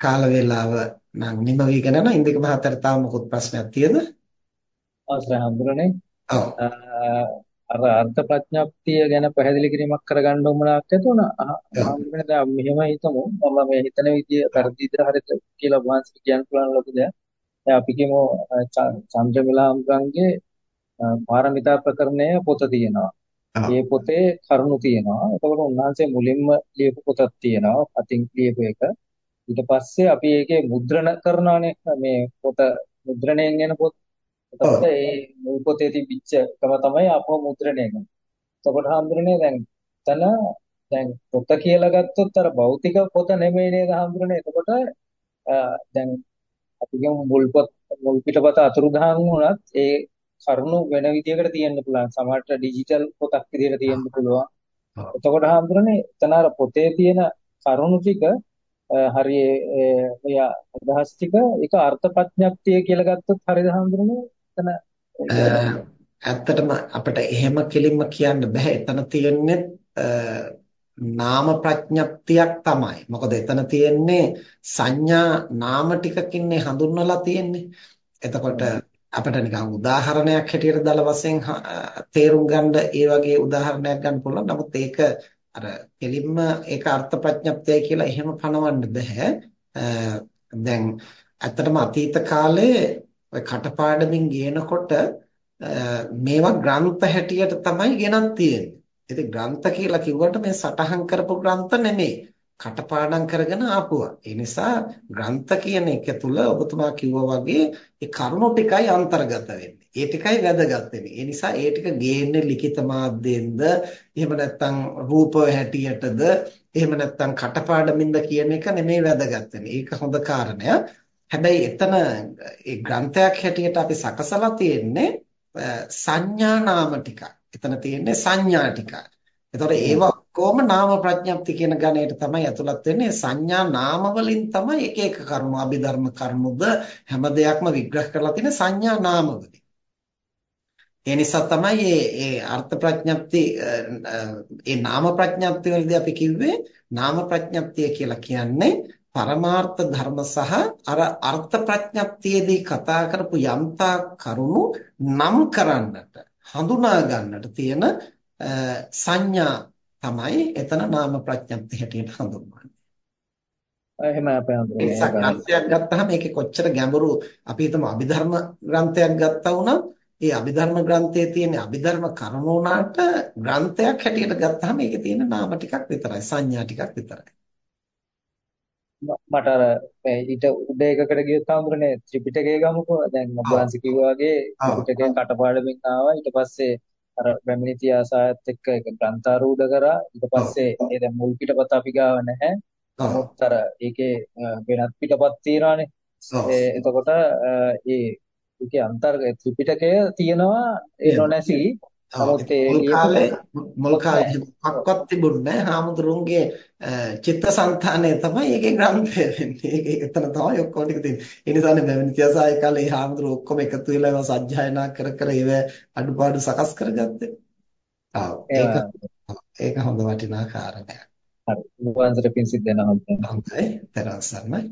කාල වේලාව නම් නිම වීගෙන යනවා. ඉන්දික මහත්තයාට තාම මොකුත් ප්‍රශ්නයක් තියෙද? අවසරයි හඳුරන්නේ. ඔව්. අර අර්ථ ප්‍රඥප්තිය ගැන පැහැදිලි කිරීමක් කරගන්න උවමනාවක් ඇති වුණා. හඳුරන්නේ දැන් මෙහෙම හිතමු. මම මේ හිතන විදිය පරිදිද හරියට කියලා වහන්සේ කියන්න පුළුවන් ලොකු දෙයක්. දැන් අපි කියමු චන්ද්‍රමිලා හඳුරන්ගේ පාරමිතා ප්‍රකරණය පොත තියෙනවා. ඒ පොතේ කරුණු තියෙනවා. එතකොට උන්වහන්සේ මුලින්ම ලියපු පොතක් තියෙනවා. අතින් ලියපු එක. ඊට පස්සේ අපි ඒකේ මුද්‍රණ කරනවානේ මේ පොත මුද්‍රණයෙන් එන පොත්. එතකොට ඒ මුල් පොතේ තිබිච්ච එකම තමයි අපව මුද්‍රණය කරන්නේ. එතකොට හඳුරන්නේ දැන් තන දැන් පොත කියලා ගත්තොත් අර භෞතික පොත නෙමෙයි නේද හඳුරන්නේ. එතකොට දැන් අපි කියමු මුල් පොත් මුල් පිටපත අතුරුදහන් වුණත් ඒ කරුණු වෙන විදියකට තියෙන්න පුළුවන්. සමහරට ඩිජිටල් පොතක් විදියට තියෙන්න පුළුවන්. එතකොට හඳුරන්නේ එතන අර පොතේ තියෙන කරුණු ටික හරි ඔය අදහස් ටික ඒක අර්ථ ප්‍රඥප්තිය කියලා ගත්තොත් හරිද හඳුරන්නේ එතන ඇත්තටම අපිට එහෙම කෙලින්ම කියන්න බෑ. එතන තියෙන්නේ නාම ප්‍රඥප්තියක් තමයි. මොකද එතන තියෙන්නේ සංඥා නාම ටිකකින්නේ හඳුන්වලා තියෙන්නේ. එතකොට අපිට නිකන් උදාහරණයක් හැටියට දල වශයෙන් තේරුම් ගන්න ඒ වගේ උදාහරණයක් ගන්න පුළුවන්. නමුත් ඒක අර කෙලින්ම ඒක අර්ථ ප්‍රඥප්තියයි කියලා එහෙම පනවන්න බෑ. දැන් ඇත්තටම අතීත කාලේ ඔය කටපාඩමින් ගේනකොට මේවා ග්‍රන්ථ හැටියට තමයි ගෙනත් තියෙන්නේ. ඉතින් ග්‍රන්ථ කියලා කිව්වට මේ සටහන් කරපු ග්‍රන්ථ නෙමෙයි. කටපාඩම් කරගෙන ආපුවා. ඒ නිසා ග්‍රන්ථ කියන එක තුල ඔබතුමා කිව්වා වගේ ඒ කරුණු ටිකයි අන්තර්ගත වෙන්නේ. ඒ ටිකයි වැදගත් වෙන්නේ. ඒ නිසා ඒ ටික ගේන්නේ ලිඛිත මාධ්‍යෙන්ද, එහෙම නැත්නම් රූප හැටියටද, එහෙම නැත්නම් කටපාඩමින්ද කියන එක නෙමෙයි වැදගත් වෙන්නේ. ඒක හොඳ කාරණයක්. හැබැයි එතන ඒ ග්‍රන්ථයක් හැටියට අපි සකසලා තියෙන්නේ සංඥා නාම ටිකක්. එතන තියෙන්නේ සංඥා ටිකක්. එතකොට ඒවා ඔක්කොම නාම ප්‍රඥප්ති කියන ගණයට තමයි ඇතුළත් වෙන්නේ. සංඥා නාම වලින් තමයි එක එක කර්ම අභිධර්ම කර්මද හැම දෙයක්ම විග්‍රහ කරලා තියෙන සංඥා නාම වලින්. ඒ නිසා තමයි මේ මේ අර්ථ ප්‍රඥප්ති ඒ නාම ප්‍රඥප්ති වලදී අපි කිව්වේ නාම ප්‍රඥප්තිය කියලා කියන්නේ පරමාර්ථ ධර්ම සහ අර අර්ථ ප්‍රඥප්තියේදී කතා කරපු යම්තා කරුණු නම් කරන්නට හඳුනා ගන්නට තියෙන සංඥා තමයි එතන නාම ප්‍රඥප්ති හැටියට හඳුන්වන්නේ. එහෙම අපේ. ඒ සංඥාවක් ගත්තාම ඒකේ කොච්චර ගැඹුරු අපි හිතමු අභිධර්ම ග්‍රන්ථයක් ගත්තා වුණත් ඒ අභිධර්ම ග්‍රන්ථයේ තියෙන අභිධර්ම කරුණු උනාට ග්‍රන්ථයක් හැටියට ගත්තාම ඒකේ තියෙන නාම ටිකක් විතරයි සංඥා ටිකක් විතරයි. මට අර ඊට උඩ එකකට ගියොත් හඳුරන්නේ ත්‍රිපිටකය ගමුකෝ දැන් ඔබ වහන්සේ කිව්වා වගේ ත්‍රිපිටකය කටපාඩමින් ආවා ඊට පස්සේ අර පැමිණිති ආසායත් එක්ක ඒක ග්‍රන්ථාරූඪ කරා. ඊට පස්සේ ඒ දැන් මුල් පිටපත අපි ගාව නැහැ. නමුත් අර ඒකේ වෙනත් පිටපත් තියනවානේ. එතකොට ඒ ඒකේ අන්තර්ගත ත්‍රිපිටකය තියෙනවා ඒ නොනැසී නමුත් ඒ කාලේ මුල් කාලේ මොකක්වත් තිබුණේ නැහැ. හාමුදුරුවන්ගේ චිත්තසංතානය තමයි ඒකේ ග්‍රන්ථය වෙන්නේ. ඒක එතන තමයි ඔක්කොම ටික තියෙන්නේ. ඒ නිසානේ මෙවැනි ඉතිහාසය කාලේ හාමුදුරුවෝ ඔක්කොම එකතු වෙලා ඒවා සජ්ජායනා කර කර ඒව අඩුපාඩු සකස් කරගත්තේ. ආ ඒක ඒක හොඳ වටිනා කාරණයක්. හරි. උපවාසයට පින් සිද්ධ වෙනවා. හොඳයි. තරසන්නයි.